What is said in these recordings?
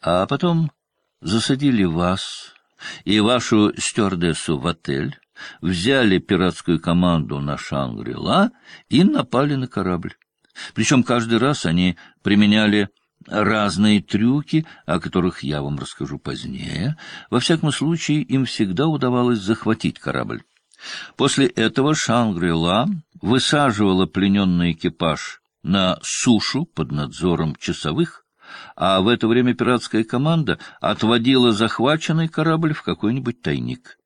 А потом засадили вас и вашу стюардессу в отель, взяли пиратскую команду на Шангри-Ла и напали на корабль. Причем каждый раз они применяли разные трюки, о которых я вам расскажу позднее. Во всяком случае, им всегда удавалось захватить корабль. После этого Шангри-Ла высаживала плененный экипаж на сушу под надзором часовых, а в это время пиратская команда отводила захваченный корабль в какой-нибудь тайник.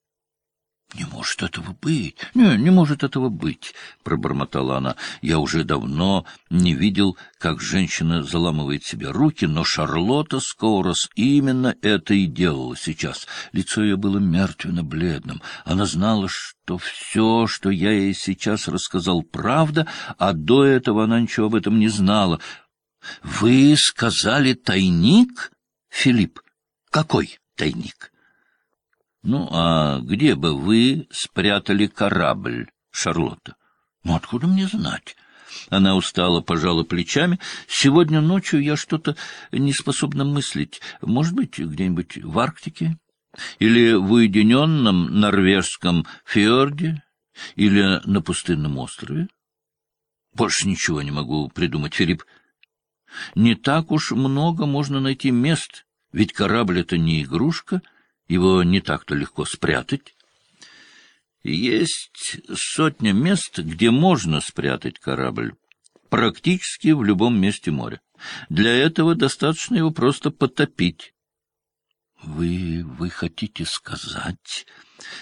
— Не может этого быть! Не, не может этого быть! — пробормотала она. Я уже давно не видел, как женщина заламывает себе руки, но Шарлотта Скоурос именно это и делала сейчас. Лицо ее было мертвенно-бледным. Она знала, что все, что я ей сейчас рассказал, правда, а до этого она ничего об этом не знала. — Вы сказали тайник, Филипп? Какой тайник? — Ну, а где бы вы спрятали корабль, Шарлотта? — Ну, откуда мне знать? Она устало пожала плечами. Сегодня ночью я что-то не способна мыслить. Может быть, где-нибудь в Арктике? Или в уединенном норвежском фьорде? Или на пустынном острове? Больше ничего не могу придумать, Филипп. Не так уж много можно найти мест, ведь корабль — это не игрушка, его не так-то легко спрятать. Есть сотня мест, где можно спрятать корабль, практически в любом месте моря. Для этого достаточно его просто потопить. — Вы... вы хотите сказать...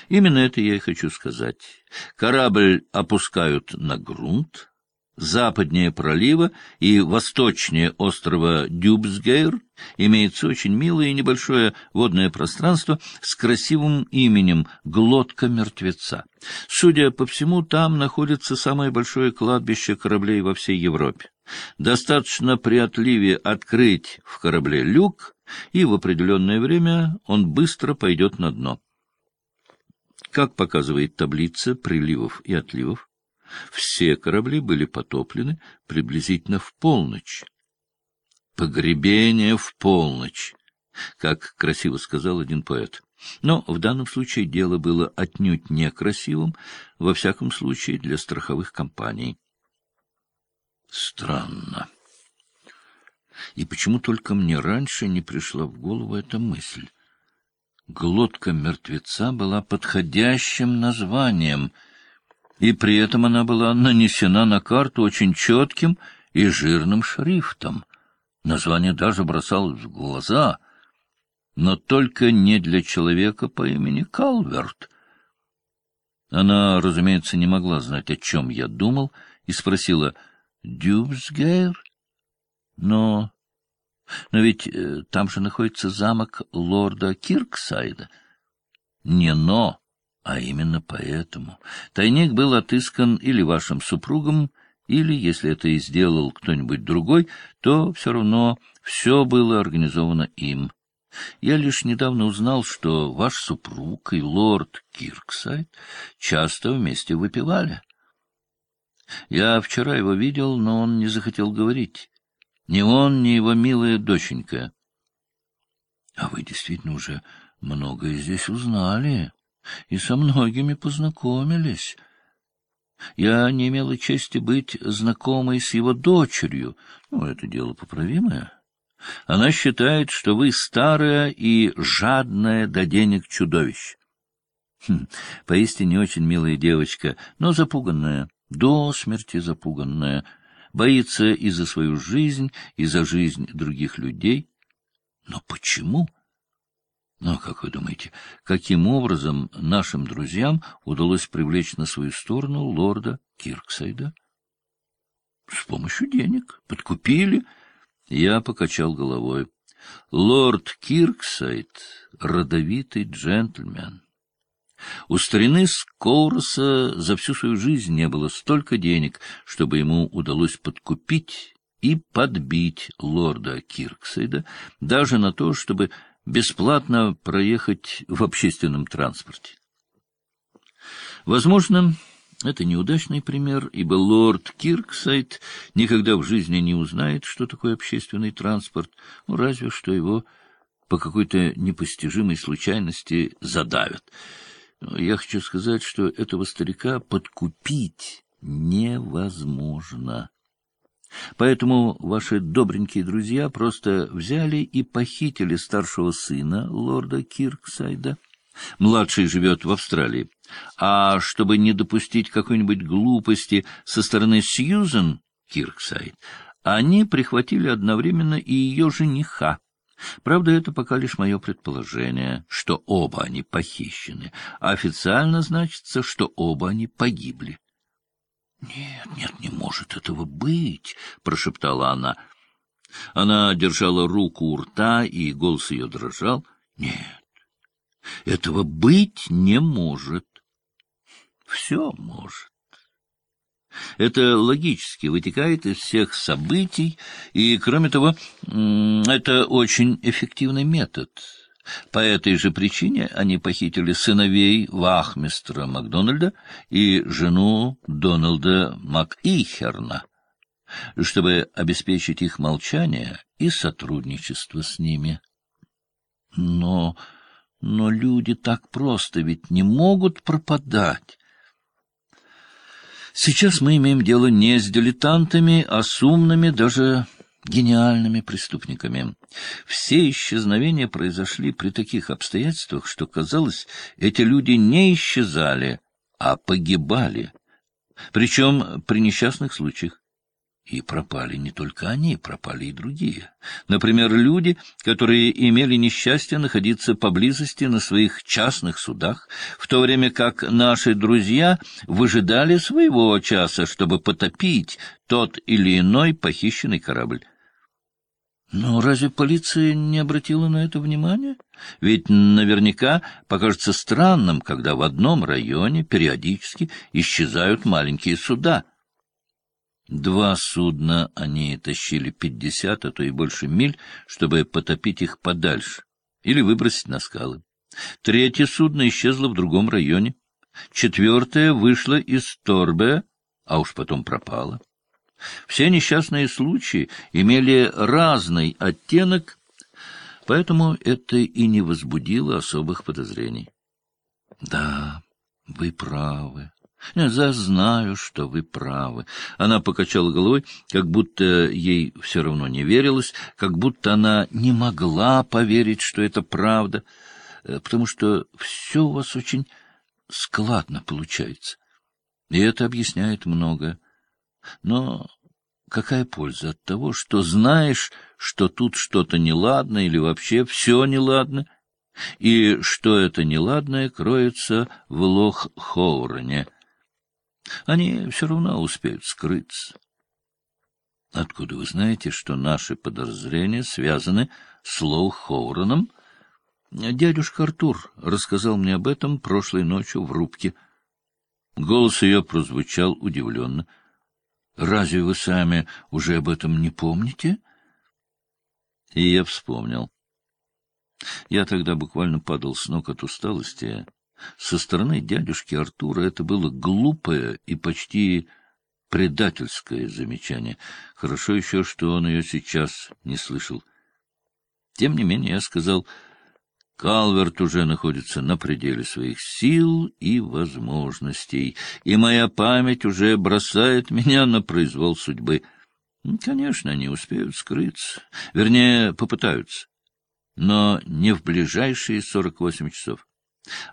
Именно это я и хочу сказать. Корабль опускают на грунт, западнее пролива и восточнее острова Дюбсгейр имеется очень милое и небольшое водное пространство с красивым именем «Глотка мертвеца». Судя по всему, там находится самое большое кладбище кораблей во всей Европе. Достаточно при отливе открыть в корабле люк, и в определенное время он быстро пойдет на дно. Как показывает таблица приливов и отливов, все корабли были потоплены приблизительно в полночь. «Погребение в полночь», как красиво сказал один поэт. Но в данном случае дело было отнюдь некрасивым, во всяком случае для страховых компаний. Странно. И почему только мне раньше не пришла в голову эта мысль? Глотка мертвеца была подходящим названием — и при этом она была нанесена на карту очень четким и жирным шрифтом. Название даже бросалось в глаза, но только не для человека по имени Калверт. Она, разумеется, не могла знать, о чем я думал, и спросила «Дюбсгейр?» «Но... но ведь э, там же находится замок лорда Кирксайда». «Не «но», а именно поэтому. Тайник был отыскан или вашим супругом, или, если это и сделал кто-нибудь другой, то все равно все было организовано им. Я лишь недавно узнал, что ваш супруг и лорд Кирксайд часто вместе выпивали. Я вчера его видел, но он не захотел говорить. Ни он, ни его милая доченька. — А вы действительно уже многое здесь узнали, и со многими познакомились. Я не имела чести быть знакомой с его дочерью. Ну, это дело поправимое. Она считает, что вы старая и жадная до денег чудовище. Хм, поистине очень милая девочка, но запуганная, до смерти запуганная, боится и за свою жизнь, и за жизнь других людей. Но почему? Но, как вы думаете, каким образом нашим друзьям удалось привлечь на свою сторону лорда Кирксайда? С помощью денег. Подкупили. Я покачал головой. Лорд Кирксайд — родовитый джентльмен. У старины Скоуроса за всю свою жизнь не было столько денег, чтобы ему удалось подкупить и подбить лорда Кирксайда даже на то, чтобы бесплатно проехать в общественном транспорте. Возможно, это неудачный пример, ибо лорд Кирксайд никогда в жизни не узнает, что такое общественный транспорт, ну, разве что его по какой-то непостижимой случайности задавят. Я хочу сказать, что этого старика подкупить невозможно. Поэтому ваши добренькие друзья просто взяли и похитили старшего сына лорда Кирксайда. Младший живет в Австралии. А чтобы не допустить какой-нибудь глупости со стороны Сьюзен Кирксайд, они прихватили одновременно и ее жениха. Правда, это пока лишь мое предположение, что оба они похищены, официально значится, что оба они погибли. — Нет, нет, не может этого быть, — прошептала она. Она держала руку у рта, и голос ее дрожал. — Нет, этого быть не может. Все может. Это логически вытекает из всех событий, и, кроме того, это очень эффективный метод. По этой же причине они похитили сыновей вахмистра Макдональда и жену Дональда МакИхерна, чтобы обеспечить их молчание и сотрудничество с ними. Но, но люди так просто ведь не могут пропадать. Сейчас мы имеем дело не с дилетантами, а с умными, даже гениальными преступниками. Все исчезновения произошли при таких обстоятельствах, что, казалось, эти люди не исчезали, а погибали. Причем при несчастных случаях. И пропали не только они, пропали и другие. Например, люди, которые имели несчастье находиться поблизости на своих частных судах, в то время как наши друзья выжидали своего часа, чтобы потопить тот или иной похищенный корабль. Но разве полиция не обратила на это внимания? Ведь наверняка покажется странным, когда в одном районе периодически исчезают маленькие суда — Два судна они тащили пятьдесят, а то и больше миль, чтобы потопить их подальше или выбросить на скалы. Третье судно исчезло в другом районе. Четвертое вышло из Торбе, а уж потом пропало. Все несчастные случаи имели разный оттенок, поэтому это и не возбудило особых подозрений. — Да, вы правы, я знаю, что вы правы. Она покачала головой, как будто ей все равно не верилось, как будто она не могла поверить, что это правда, э, потому что все у вас очень складно получается. И это объясняет многое. Но какая польза от того, что знаешь, что тут что-то неладно или вообще все неладно, и что это неладное кроется в Лох-Хоурене? Они все равно успеют скрыться. Откуда вы знаете, что наши подозрения связаны с Лоу Хоуроном? Дядюшка Артур рассказал мне об этом прошлой ночью в рубке. Голос ее прозвучал удивленно. — Разве вы сами уже об этом не помните? И я вспомнил. Я тогда буквально падал с ног от усталости, со стороны дядюшки Артура это было глупое и почти предательское замечание. Хорошо еще, что он ее сейчас не слышал. Тем не менее, я сказал, Калверт уже находится на пределе своих сил и возможностей, и моя память уже бросает меня на произвол судьбы. Конечно, они успеют скрыться, вернее, попытаются, но не в ближайшие сорок восемь часов.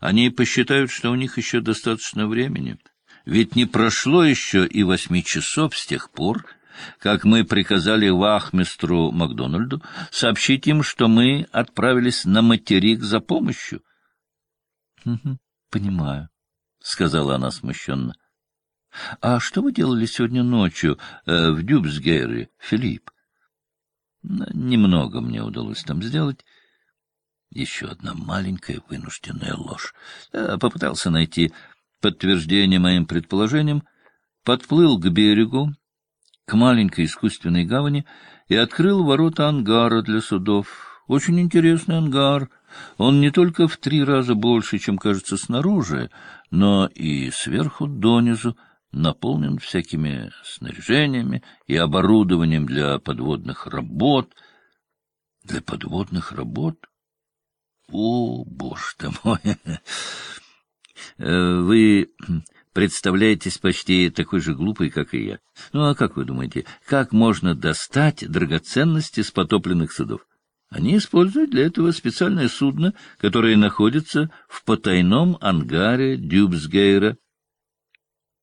Они посчитают, что у них еще достаточно времени. Ведь не прошло еще и восьми часов с тех пор, как мы приказали вахмистру Макдональду сообщить им, что мы отправились на материк за помощью. — Понимаю, — сказала она смущенно. — А что вы делали сегодня ночью э, в Дюбсгейре, Филипп? — Немного мне удалось там сделать. Еще одна маленькая вынужденная ложь. Я попытался найти подтверждение моим предположениям, подплыл к берегу, к маленькой искусственной гавани и открыл ворота ангара для судов. Очень интересный ангар. Он не только в три раза больше, чем кажется снаружи, но и сверху донизу наполнен всякими снаряжениями и оборудованием для подводных работ. Для подводных работ? О, боже мой! Э, вы представляетесь почти такой же глупой, как и я. Ну, а как вы думаете, как можно достать драгоценности с потопленных судов? Они используют для этого специальное судно, которое находится в потайном ангаре Дюбсгейра.